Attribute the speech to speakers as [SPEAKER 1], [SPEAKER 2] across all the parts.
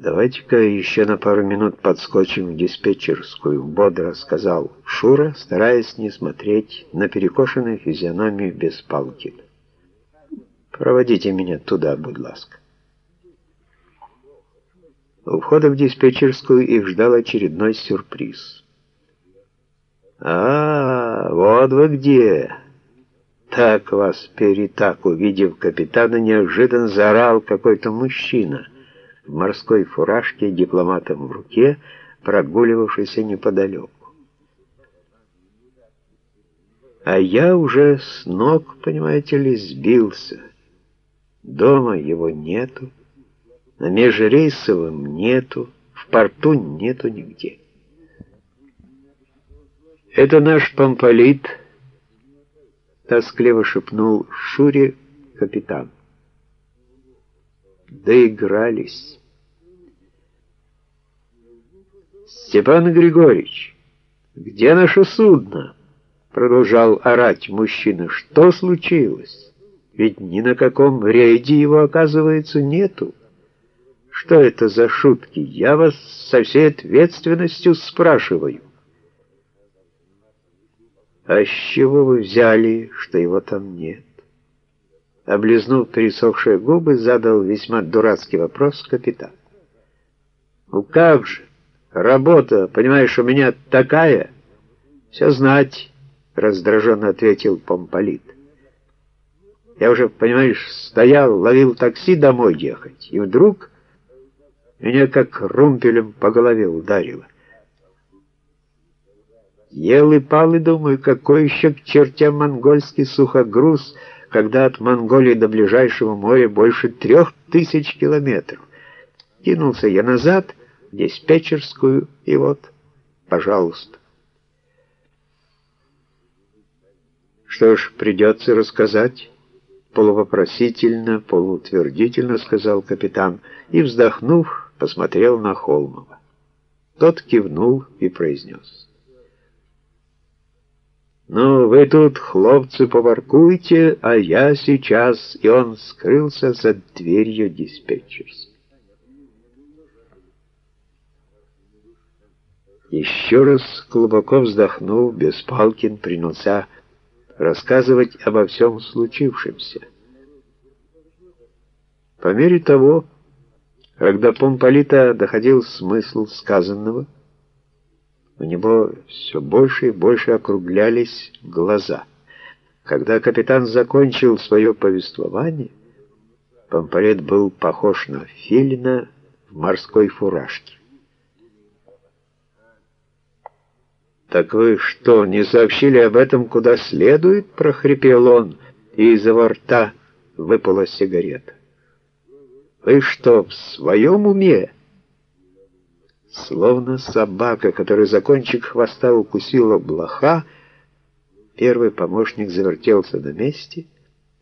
[SPEAKER 1] «Давайте-ка еще на пару минут подскочим в диспетчерскую», — бодро сказал Шура, стараясь не смотреть на перекошенную физиономию без палки. «Проводите меня туда, будь ласка». У входа в диспетчерскую их ждал очередной сюрприз. «А, вот вы где!» Так вас перетак, увидев капитана, неожиданно заорал какой-то мужчина — в морской фуражке, дипломатом в руке, прогуливавшийся неподалеку. А я уже с ног, понимаете ли, сбился. Дома его нету, на межрейсовом нету, в порту нету нигде. «Это наш помполит», — тоскливо шепнул Шуре капитан. Доигрались. «Степан Григорьевич, где наше судно?» Продолжал орать мужчина. «Что случилось? Ведь ни на каком рейде его, оказывается, нету. Что это за шутки? Я вас со всей ответственностью спрашиваю». «А с чего вы взяли, что его там нет?» Облизнув пересохшие губы, задал весьма дурацкий вопрос капитан. «Ну как же? Работа, понимаешь, у меня такая. Все знать, раздраженно ответил помполит. Я уже, понимаешь, стоял, ловил такси домой ехать, и вдруг меня как румпелем по голове ударило. Ел и пал и думаю, какой еще к чертям монгольский сухогруз, когда от Монголии до ближайшего моря больше трех тысяч километров. Кинулся я назад — диспетчерскую, и вот, пожалуйста. Что ж, придется рассказать, полувопросительно, полуутвердительно сказал капитан, и, вздохнув, посмотрел на Холмова. Тот кивнул и произнес. «Ну, вы тут, хлопцы, поваркуйте, а я сейчас...» И он скрылся за дверью диспетчерской. Еще раз глубоко вздохнув, Беспалкин принялся рассказывать обо всем случившемся. По мере того, когда Помполита доходил смысл сказанного, у него все больше и больше округлялись глаза. Когда капитан закончил свое повествование, Помполит был похож на филина в морской фуражке. «Так вы что, не сообщили об этом куда следует?» — прохрипел он, и из его рта выпала сигарета. «Вы что, в своем уме?» Словно собака, которой за кончик хвоста укусила блоха, первый помощник завертелся на месте,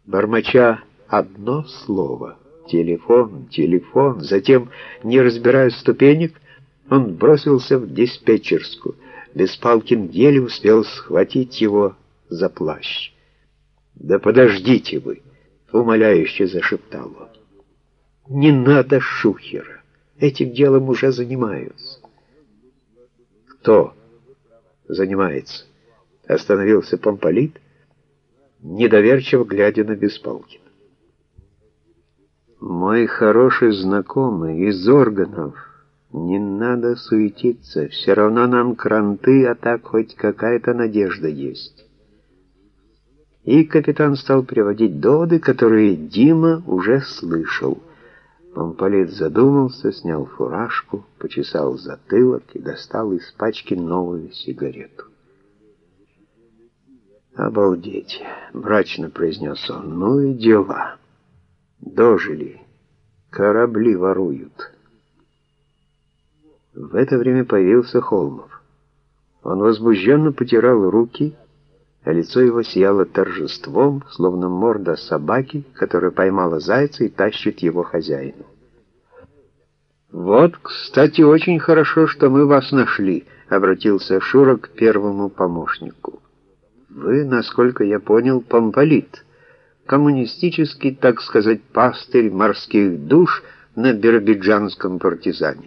[SPEAKER 1] бормоча одно слово — телефон, телефон. Затем, не разбирая ступенек, он бросился в диспетчерскую — Беспалкин еле успел схватить его за плащ. «Да подождите вы!» — умоляюще зашептал он. «Не надо шухера! Этим делом уже занимаются». «Кто занимается?» — остановился помполит, недоверчиво глядя на Беспалкина. «Мой хороший знакомый из органов». Не надо суетиться, все равно нам кранты, а так хоть какая-то надежда есть. И капитан стал приводить доводы, которые Дима уже слышал. Помполит задумался, снял фуражку, почесал затылок и достал из пачки новую сигарету. «Обалдеть!» — мрачно произнес он. «Ну и дела. Дожили. Корабли воруют». В это время появился Холмов. Он возбужденно потирал руки, а лицо его сияло торжеством, словно морда собаки, которая поймала зайца и тащит его хозяину. «Вот, кстати, очень хорошо, что мы вас нашли», — обратился Шура к первому помощнику. «Вы, насколько я понял, помполит, коммунистический, так сказать, пастырь морских душ — на биробиджанском партизане.